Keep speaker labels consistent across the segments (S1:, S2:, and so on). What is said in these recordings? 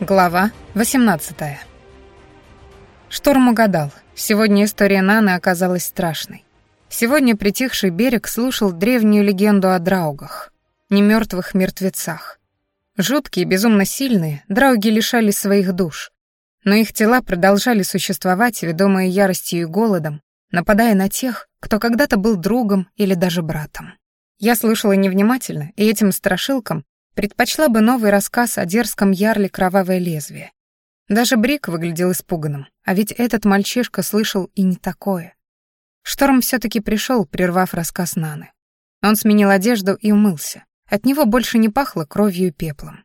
S1: Глава 18. Шторм угадал. Сегодня история Наны оказалась страшной. Сегодня притихший берег слушал древнюю легенду о драугах, немертвых мертвецах. Жуткие, безумно сильные, драуги лишались своих душ, но их тела продолжали существовать, ведомые яростью и голодом, нападая на тех, кто когда-то был другом или даже братом. Я слышала невнимательно, и этим страшилкам предпочла бы новый рассказ о дерзком ярле «Кровавое лезвие». Даже Брик выглядел испуганным, а ведь этот мальчишка слышал и не такое. Шторм все таки пришел, прервав рассказ Наны. Он сменил одежду и умылся. От него больше не пахло кровью и пеплом.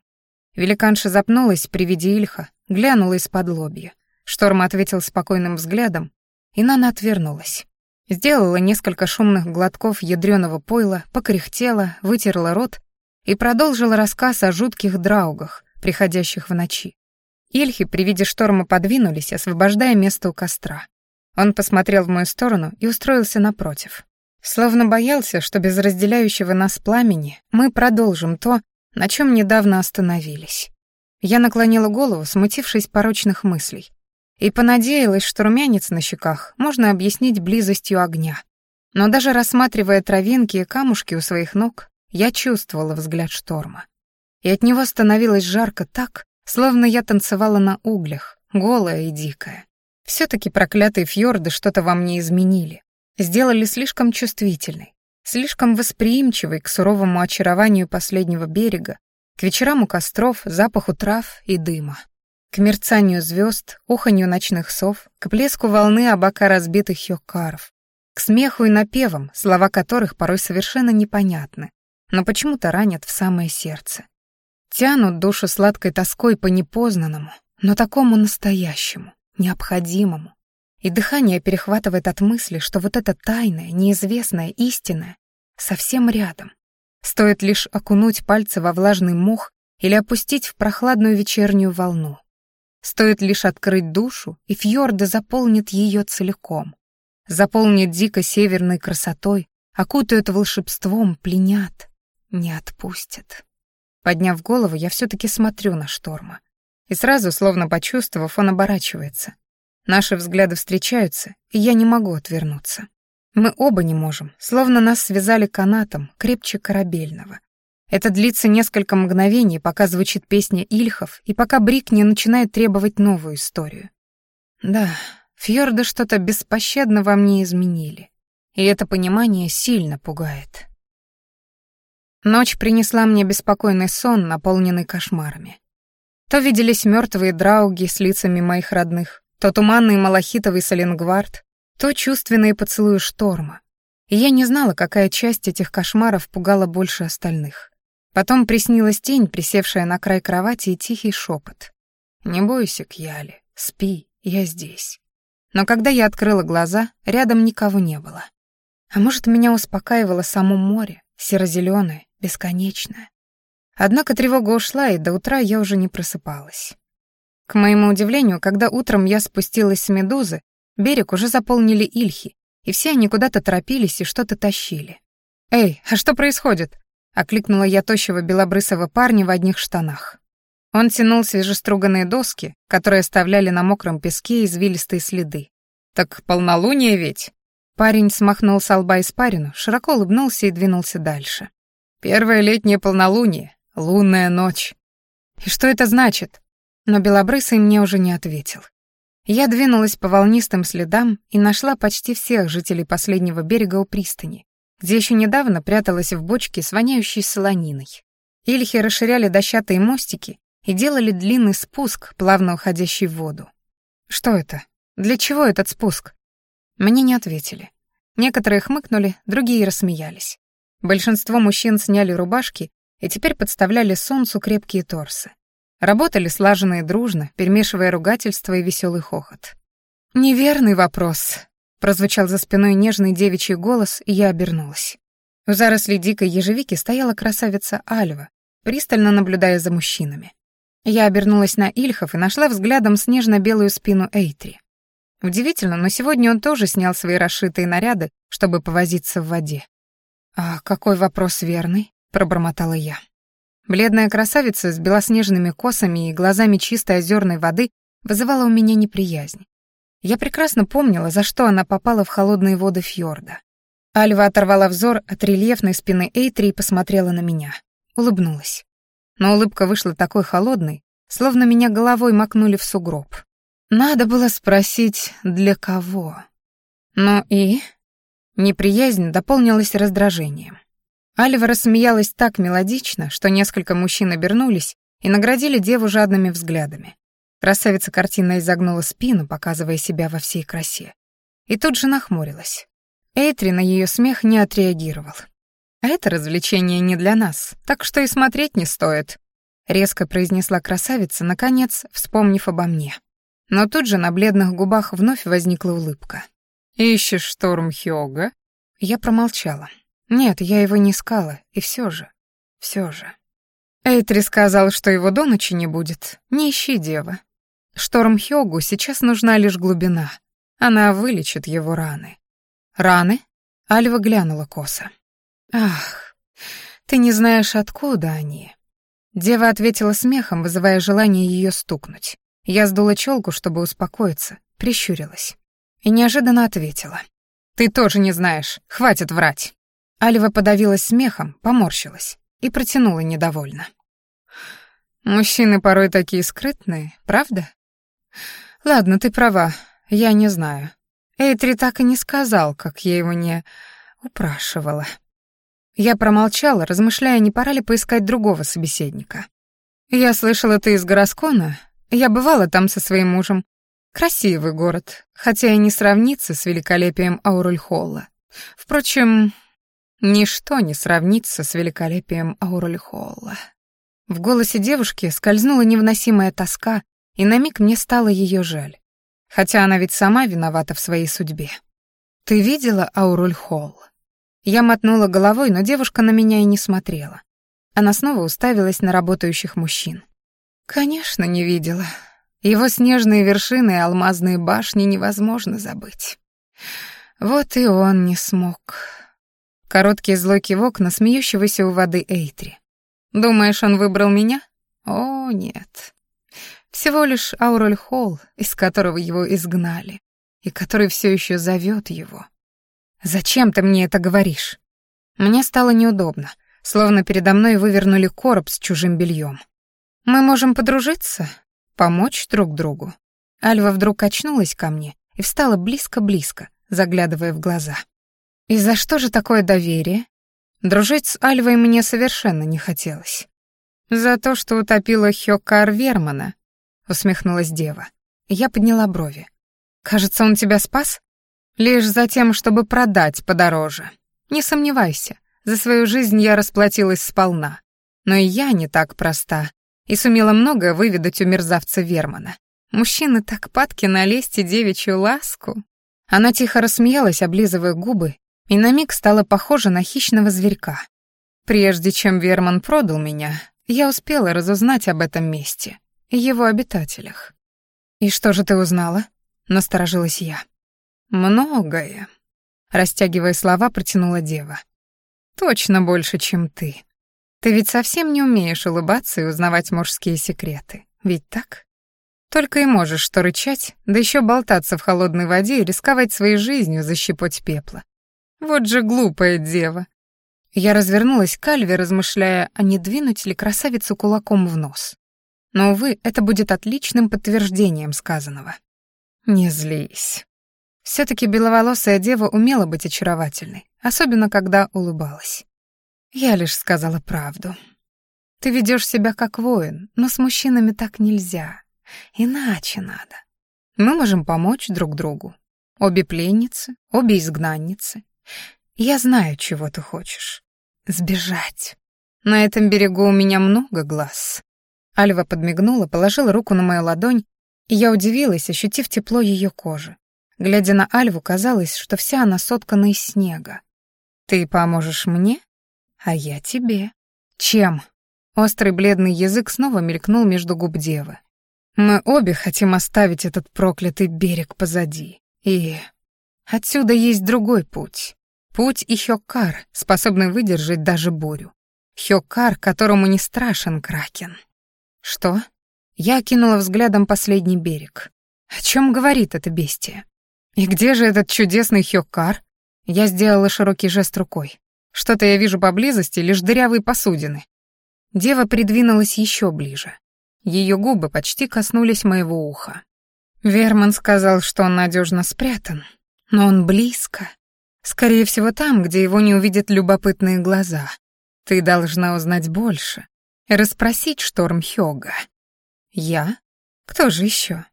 S1: Великанша запнулась при виде Ильха, глянула из-под лобья. Шторм ответил спокойным взглядом, и Нана отвернулась. Сделала несколько шумных глотков ядреного пойла, покряхтела, вытерла рот и продолжила рассказ о жутких драугах, приходящих в ночи. Ильхи при виде шторма подвинулись, освобождая место у костра. Он посмотрел в мою сторону и устроился напротив. Словно боялся, что без разделяющего нас пламени мы продолжим то, на чем недавно остановились. Я наклонила голову, смутившись порочных мыслей, и понадеялась, что румянец на щеках можно объяснить близостью огня. Но даже рассматривая травинки и камушки у своих ног, я чувствовала взгляд шторма. И от него становилось жарко так, словно я танцевала на углях, голая и дикая. Все-таки проклятые фьорды что-то во мне изменили, сделали слишком чувствительной, слишком восприимчивой к суровому очарованию последнего берега, к вечерам у костров, запаху трав и дыма, к мерцанию звезд, уханью ночных сов, к плеску волны о бока разбитых хёккаров, к смеху и напевам, слова которых порой совершенно непонятны, но почему-то ранят в самое сердце. Тянут душу сладкой тоской по непознанному, но такому настоящему, необходимому. И дыхание перехватывает от мысли, что вот это тайное, неизвестное, истинное совсем рядом. Стоит лишь окунуть пальцы во влажный мох или опустить в прохладную вечернюю волну. Стоит лишь открыть душу, и фьорды заполнит ее целиком. Заполнит дико северной красотой, окутают волшебством, пленят не отпустит. Подняв голову, я все-таки смотрю на шторма. И сразу, словно почувствовав, он оборачивается. Наши взгляды встречаются, и я не могу отвернуться. Мы оба не можем, словно нас связали канатом, крепче корабельного. Это длится несколько мгновений, пока звучит песня Ильхов, и пока Брик не начинает требовать новую историю. Да, фьорды что-то беспощадно во мне изменили, и это понимание сильно пугает. Ночь принесла мне беспокойный сон, наполненный кошмарами. То виделись мертвые драуги с лицами моих родных, то туманный малахитовый соленгвард, то чувственные поцелуи шторма. И я не знала, какая часть этих кошмаров пугала больше остальных. Потом приснилась тень, присевшая на край кровати, и тихий шепот. «Не бойся, Кьяли, спи, я здесь». Но когда я открыла глаза, рядом никого не было. А может, меня успокаивало само море, серо-зелёное, бесконечная. Однако тревога ушла, и до утра я уже не просыпалась. К моему удивлению, когда утром я спустилась с медузы, берег уже заполнили ильхи, и все они куда-то торопились и что-то тащили. «Эй, а что происходит?» — окликнула я тощего белобрысого парня в одних штанах. Он тянул свежеструганные доски, которые оставляли на мокром песке извилистые следы. «Так полнолуние ведь?» Парень смахнул с лба испарину, широко улыбнулся и двинулся дальше. Первое летнее полнолуние, лунная ночь. И что это значит? Но Белобрысый мне уже не ответил. Я двинулась по волнистым следам и нашла почти всех жителей последнего берега у пристани, где еще недавно пряталась в бочке с воняющей солониной. Ильхи расширяли дощатые мостики и делали длинный спуск, плавно уходящий в воду. Что это? Для чего этот спуск? Мне не ответили. Некоторые хмыкнули, другие рассмеялись. Большинство мужчин сняли рубашки и теперь подставляли солнцу крепкие торсы. Работали слаженно и дружно, перемешивая ругательство и веселый хохот. «Неверный вопрос», — прозвучал за спиной нежный девичий голос, и я обернулась. У зарослей дикой ежевики стояла красавица Альва, пристально наблюдая за мужчинами. Я обернулась на Ильхов и нашла взглядом снежно-белую спину Эйтри. Удивительно, но сегодня он тоже снял свои расшитые наряды, чтобы повозиться в воде. «А какой вопрос верный?» — пробормотала я. Бледная красавица с белоснежными косами и глазами чистой озерной воды вызывала у меня неприязнь. Я прекрасно помнила, за что она попала в холодные воды фьорда. Альва оторвала взор от рельефной спины Эйтри и посмотрела на меня. Улыбнулась. Но улыбка вышла такой холодной, словно меня головой макнули в сугроб. Надо было спросить, для кого. Ну и... Неприязнь дополнилась раздражением. Альва рассмеялась так мелодично, что несколько мужчин обернулись и наградили деву жадными взглядами. Красавица картинно изогнула спину, показывая себя во всей красе. И тут же нахмурилась. Эйтри на ее смех не отреагировал. «А это развлечение не для нас, так что и смотреть не стоит», — резко произнесла красавица, наконец, вспомнив обо мне. Но тут же на бледных губах вновь возникла улыбка. «Ищешь шторм Хёга?» Я промолчала. Нет, я его не искала, и все же, все же. Эйтри сказал, что его до ночи не будет. Не ищи, дева. Шторм Хёгу сейчас нужна лишь глубина. Она вылечит его раны. Раны? Альва глянула косо. Ах, ты не знаешь, откуда они. Дева ответила смехом, вызывая желание ее стукнуть. Я сдула челку, чтобы успокоиться, прищурилась. И неожиданно ответила. «Ты тоже не знаешь, хватит врать». Альва подавилась смехом, поморщилась и протянула недовольно. «Мужчины порой такие скрытные, правда?» «Ладно, ты права, я не знаю. Эйтри так и не сказал, как я его не упрашивала. Я промолчала, размышляя, не пора ли поискать другого собеседника. Я слышала, ты из Гороскона. Я бывала там со своим мужем. Красивый город, хотя и не сравнится с великолепием Аурульхолла. Впрочем, ничто не сравнится с великолепием Аурульхолла. В голосе девушки скользнула невыносимая тоска, и на миг мне стало ее жаль хотя она ведь сама виновата в своей судьбе. «Ты видела Ауруль Холл?» Я мотнула головой, но девушка на меня и не смотрела. Она снова уставилась на работающих мужчин. «Конечно, не видела. Его снежные вершины и алмазные башни невозможно забыть. Вот и он не смог». Короткий злой кивок на смеющегося у воды Эйтри. «Думаешь, он выбрал меня? О, нет. Всего лишь Ауроль Холл, из которого его изгнали, и который все еще зовет его. «Зачем ты мне это говоришь?» Мне стало неудобно, словно передо мной вывернули короб с чужим бельем. «Мы можем подружиться, помочь друг другу». Альва вдруг очнулась ко мне и встала близко-близко, заглядывая в глаза. «И за что же такое доверие?» Дружить с Альвой мне совершенно не хотелось. За то, что утопила Хёкар Вермана усмехнулась дева. Я подняла брови. Кажется, он тебя спас? Лишь за тем, чтобы продать подороже. Не сомневайся, за свою жизнь я расплатилась сполна. Но и я не так проста и сумела многое выведать у мерзавца Вермана. Мужчины так падки на лесть и девичью ласку. Она тихо рассмеялась, облизывая губы, и на миг стала похожа на хищного зверька. Прежде чем Верман продал меня, я успела разузнать об этом месте его обитателях. «И что же ты узнала?» — насторожилась я. «Многое», — растягивая слова, протянула дева. «Точно больше, чем ты. Ты ведь совсем не умеешь улыбаться и узнавать мужские секреты, ведь так? Только и можешь что рычать, да еще болтаться в холодной воде и рисковать своей жизнью защипать пепла. Вот же глупая дева». Я развернулась к Альве, размышляя, а не двинуть ли красавицу кулаком в нос. Но, увы, это будет отличным подтверждением сказанного. Не злись. все таки беловолосая дева умела быть очаровательной, особенно когда улыбалась. Я лишь сказала правду. Ты ведешь себя как воин, но с мужчинами так нельзя. Иначе надо. Мы можем помочь друг другу. Обе пленницы, обе изгнанницы. Я знаю, чего ты хочешь. Сбежать. На этом берегу у меня много глаз. Альва подмигнула, положила руку на мою ладонь, и я удивилась, ощутив тепло ее кожи. Глядя на Альву, казалось, что вся она соткана из снега. «Ты поможешь мне, а я тебе». «Чем?» Острый бледный язык снова мелькнул между губ девы. «Мы обе хотим оставить этот проклятый берег позади. И отсюда есть другой путь. Путь Ихёкар, способный выдержать даже бурю. Хёккар, которому не страшен кракен. Что? Я кинула взглядом последний берег. О чем говорит это бестие? И где же этот чудесный Хёккар? Я сделала широкий жест рукой. Что-то я вижу поблизости, лишь дырявые посудины. Дева придвинулась еще ближе. Ее губы почти коснулись моего уха. Верман сказал, что он надежно спрятан, но он близко. Скорее всего, там, где его не увидят любопытные глаза. Ты должна узнать больше расспросить шторм Хёга. Я? Кто же еще?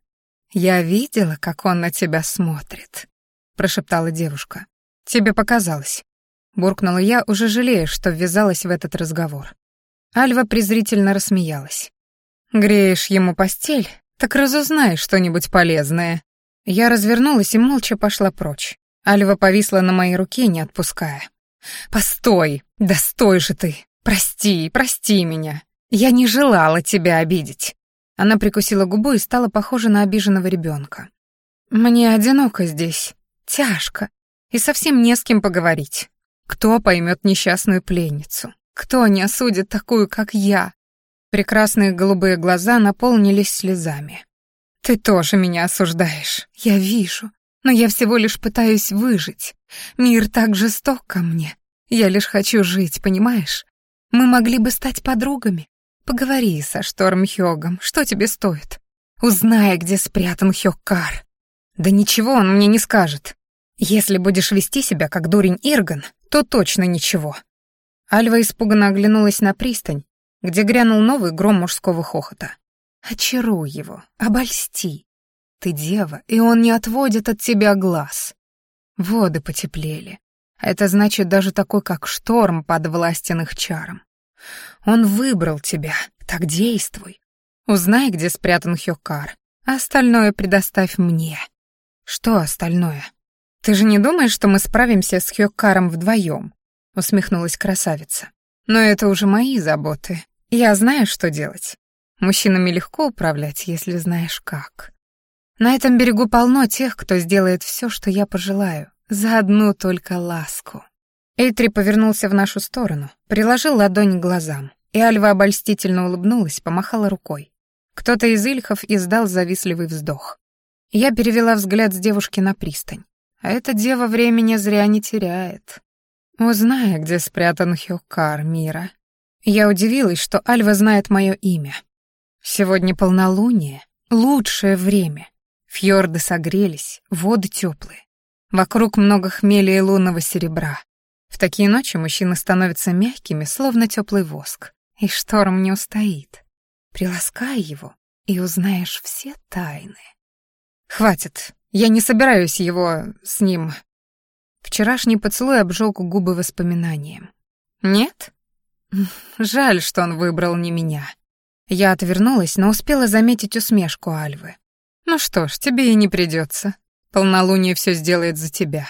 S1: Я видела, как он на тебя смотрит, прошептала девушка. Тебе показалось. Буркнула я, уже жалея, что ввязалась в этот разговор. Альва презрительно рассмеялась. «Греешь ему постель? Так разузнай что-нибудь полезное». Я развернулась и молча пошла прочь. Альва повисла на моей руке, не отпуская. «Постой! Да стой же ты! Прости, прости меня! Я не желала тебя обидеть!» Она прикусила губу и стала похожа на обиженного ребенка. «Мне одиноко здесь, тяжко, и совсем не с кем поговорить. Кто поймет несчастную пленницу? Кто не осудит такую, как я?» Прекрасные голубые глаза наполнились слезами. «Ты тоже меня осуждаешь, я вижу. Но я всего лишь пытаюсь выжить. Мир так жесток ко мне. Я лишь хочу жить, понимаешь? Мы могли бы стать подругами. Поговори со Шторм Хёгом, что тебе стоит? Узнай, где спрятан Хёгкар. Да ничего он мне не скажет. Если будешь вести себя как дурень Ирган, то точно ничего. Альва испуганно оглянулась на пристань, где грянул новый гром мужского хохота. Очаруй его, обольсти. Ты дева, и он не отводит от тебя глаз. Воды потеплели. Это значит, даже такой, как шторм, подвластен их чарам. Он выбрал тебя, так действуй. Узнай, где спрятан Хёкар, а остальное предоставь мне. Что остальное? Ты же не думаешь, что мы справимся с Хёкаром вдвоем? Усмехнулась красавица. Но это уже мои заботы. Я знаю, что делать. Мужчинами легко управлять, если знаешь как. На этом берегу полно тех, кто сделает все, что я пожелаю, за одну только ласку. Эйтри повернулся в нашу сторону, приложил ладонь к глазам, и Альва обольстительно улыбнулась, помахала рукой. Кто-то из ильхов издал завистливый вздох. Я перевела взгляд с девушки на пристань. А эта дева времени зря не теряет. Узная, где спрятан Хюкар мира. Я удивилась, что Альва знает мое имя. Сегодня полнолуние, лучшее время. Фьорды согрелись, воды теплые. Вокруг много хмеля и лунного серебра. В такие ночи мужчины становятся мягкими, словно теплый воск. И шторм не устоит. Приласкай его, и узнаешь все тайны. Хватит, я не собираюсь его с ним... Вчерашний поцелуй обжег губы воспоминанием. Нет? Жаль, что он выбрал не меня. Я отвернулась, но успела заметить усмешку Альвы. Ну что ж, тебе и не придется. Полнолуние все сделает за тебя.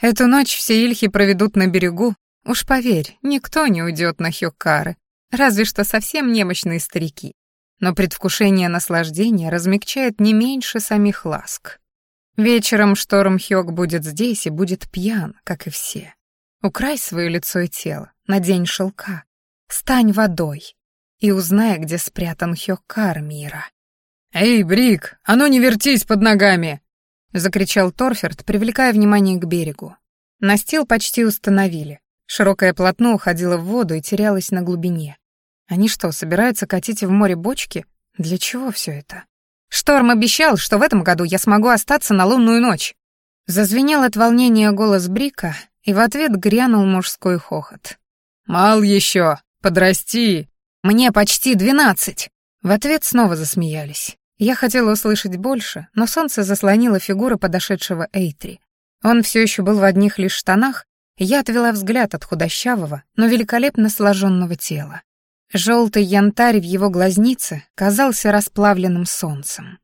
S1: Эту ночь все ильхи проведут на берегу. Уж поверь, никто не уйдет на Хёккары, разве что совсем немощные старики. Но предвкушение наслаждения размягчает не меньше самих ласк. Вечером шторм Хёк будет здесь и будет пьян, как и все. Украй свое лицо и тело, надень шелка, стань водой и узнай, где спрятан Хёккар мира. «Эй, Брик, а ну не вертись под ногами!» — закричал Торферт, привлекая внимание к берегу. Настил почти установили. Широкое полотно уходило в воду и терялось на глубине. Они что, собираются катить в море бочки? Для чего все это? Шторм обещал, что в этом году я смогу остаться на лунную ночь. Зазвенел от волнения голос Брика, и в ответ грянул мужской хохот. «Мал еще, подрасти!» «Мне почти двенадцать!» В ответ снова засмеялись. Я хотела услышать больше, но солнце заслонило фигуру подошедшего Эйтри. Он все еще был в одних лишь штанах, и я отвела взгляд от худощавого, но великолепно сложенного тела. Желтый янтарь в его глазнице казался расплавленным солнцем.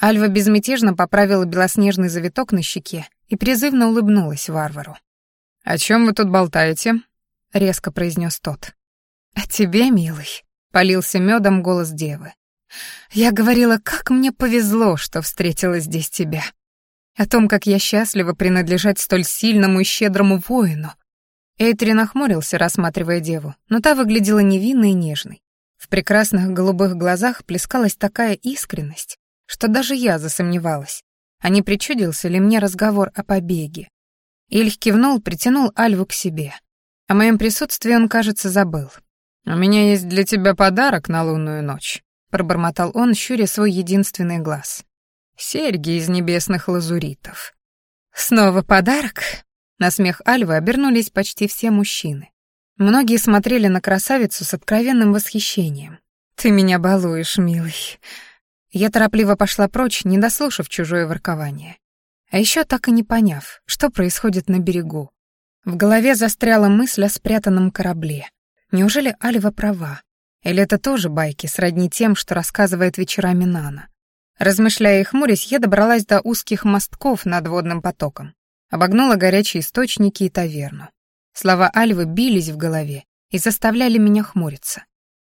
S1: Альва безмятежно поправила белоснежный завиток на щеке и призывно улыбнулась варвару. «О чем вы тут болтаете?» — резко произнес тот. «О тебе, милый», — полился медом голос девы. Я говорила, как мне повезло, что встретила здесь тебя. О том, как я счастлива принадлежать столь сильному и щедрому воину. Эйтри нахмурился, рассматривая деву, но та выглядела невинной и нежной. В прекрасных голубых глазах плескалась такая искренность, что даже я засомневалась, а не причудился ли мне разговор о побеге. Ильх кивнул, притянул Альву к себе. О моем присутствии он, кажется, забыл. «У меня есть для тебя подарок на лунную ночь», — пробормотал он, щуря свой единственный глаз. «Серьги из небесных лазуритов». «Снова подарок?» На смех Альвы обернулись почти все мужчины. Многие смотрели на красавицу с откровенным восхищением. «Ты меня балуешь, милый». Я торопливо пошла прочь, не дослушав чужое воркование. А еще так и не поняв, что происходит на берегу. В голове застряла мысль о спрятанном корабле. Неужели Альва права? Или это тоже байки, сродни тем, что рассказывает вечерами Нана? Размышляя и хмурясь, я добралась до узких мостков над водным потоком. Обогнула горячие источники и таверну. Слова Альвы бились в голове и заставляли меня хмуриться.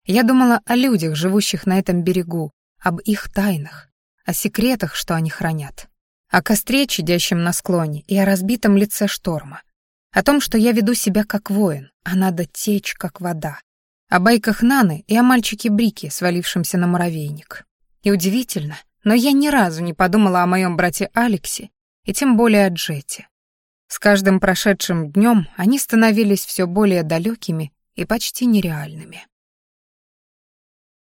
S1: Я думала о людях, живущих на этом берегу, об их тайнах, о секретах, что они хранят, о костре, чадящем на склоне, и о разбитом лице шторма, о том, что я веду себя как воин, а надо течь, как вода, о байках Наны и о мальчике Брике, свалившемся на муравейник. И удивительно, но я ни разу не подумала о моем брате Алексе и тем более о Джете. С каждым прошедшим днем они становились все более далекими и почти нереальными.